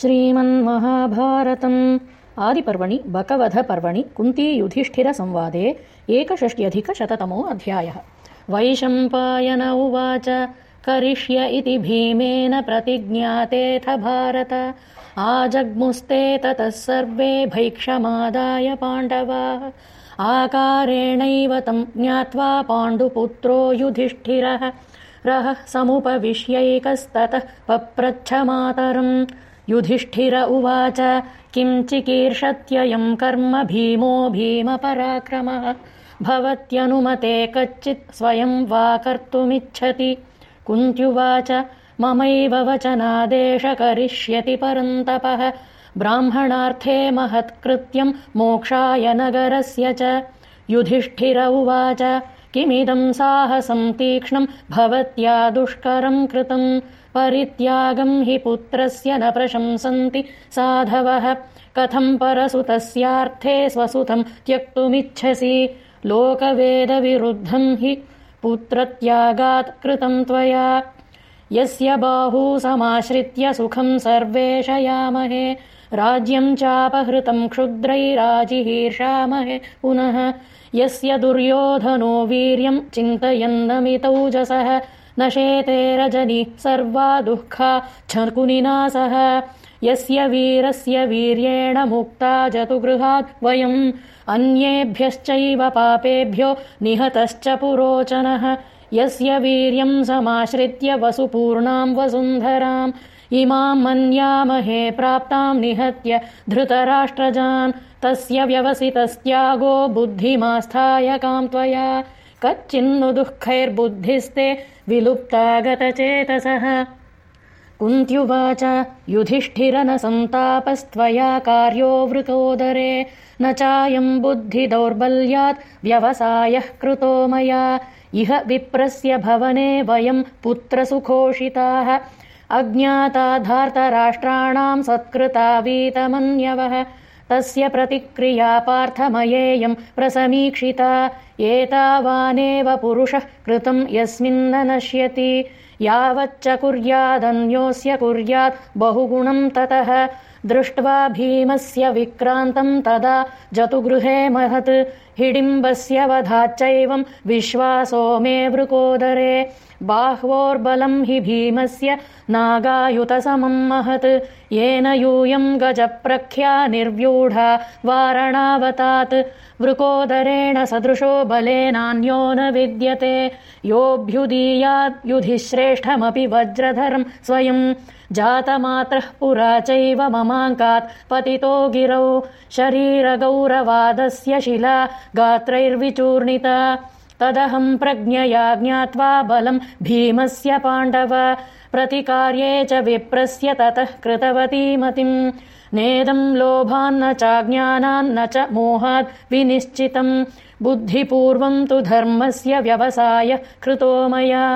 श्रीमन्महाभारतम्। आदिपर्वणि बकवधपर्वणि कुन्तीयुधिष्ठिरसंवादे एकषष्ट्यधिकशततमो अध्यायः वैशम्पायन उवाच करिष्य इति भीमेन प्रतिज्ञातेऽथ भारत। आजग्मुस्ते ततः सर्वे भैक्षमादाय पाण्डवाः। आकारेणैव तम् ज्ञात्वा पाण्डुपुत्रो युधिष्ठिरः। रहः समुपविश्यैकस्ततः पप्रच्छमातरम् युधिष्ठिर उवाच किं चिकीर्षत्ययम् कर्म भीमो भीमपराक्रमः। भवत्यनुमते कच्चित् स्वयं वा कर्तुमिच्छति। कुन्त्युवाच ममैव वचनादेश करिष्यति परन्तपः। ब्राह्मणार्थे महत्कृत्यम् मोक्षाय नगरस्य च। युधिष्ठिर उवाच किमिदम् साहसम् तीक्ष्णम् भवत्या दुष्करम् कृतम् परित्यागम् हि पुत्रस्य न प्रशंसन्ति। साधवः कथम् परसुतस्यार्थे स्वसुतम् त्यक्तुमिच्छसि। लोकवेदविरुद्धम् हि पुत्रत्यागात् कृतम् त्वया। यस्य बाहू समाश्रित्य सुखम् सर्वे शयामहे राज्यम् चापहृतम् क्षुद्रैराजिहीर्षामहे। पुनः यस्य दुर्योधनो वीर्यम् चिन्तयन्नमितौजसः न शेते रजनि सर्वा दुःखा छकुनिना सह। यस्य वीरस्य वीर्येण मुक्ता जतुगृहात् वयम्। अन्येभ्यश्चैव पापेभ्यो निहतश्च पुरोचनः। यस्य वीर्यम् समाश्रित्य वसुपूर्णाम् वसुन्धराम्। इमाम् मन्यामहे प्राप्ताम् निहत्य धृतराष्ट्रजान्। तस्य व्यवसितस्त्यागो बुद्धिमास्थाय त्वया कच्चिन्नु दुःखैर्बुद्धिस्ते विलुप्तागतचेतसः। कुन्त्युवाच युधिष्ठिर न सन्तापस्त्वया कार्यो वृकोदरे न चायम् बुद्धिदौर्बल्यात् व्यवसायः कृतो मया। इह विप्रस्य भवने वयम् पुत्रसुखोषिताः। अज्ञाता धार्तराष्ट्राणाम् सत्कृता वीतमन्यवः तस्य प्रतिक्रिया पार्थमयेयम् प्रसमीक्षिता एतावानेव पुरुषः कृतम् यस्मिन्न नश्यति। यावच्च कुर्यादन्योऽस्य कुर्यात् बहुगुणम् ततः। दृष्ट्वा भीमस्य विक्रान्तम् तदा जतुगृहे महत्। हिडिम्बस्य वधाच्चैवम् विश्वासो मे वृकोदरे बाह्वोर्बलम् हि भीमस्य नागायुतसमम् महत्। येन यूयम् गजप्रख्या निर्व्यूढा वारणावतात्। वृकोदरेण सदृशो बलेनान्यो न विद्यते। योऽभ्युदीयाद् युधिश्रेष्ठमपि वज्रधरम् स्वयम् जातमात्रः पुरा चैव ममाङ्कात् पतितो गिरौ। शरीरगौरवादस्य शिला गात्रैर्विचूर्णिता तदहम् प्रज्ञया ज्ञात्वा बलम् भीमस्य पाण्डव। प्रतिकार्ये च विप्रस्य ततः कृतवती मतिम्। नेदम् लोभान्न चाज्ञानान्न च मोहाद् विनिश्चितम्। बुद्धिपूर्वम् तु धर्मस्य व्यवसाय कृतो मया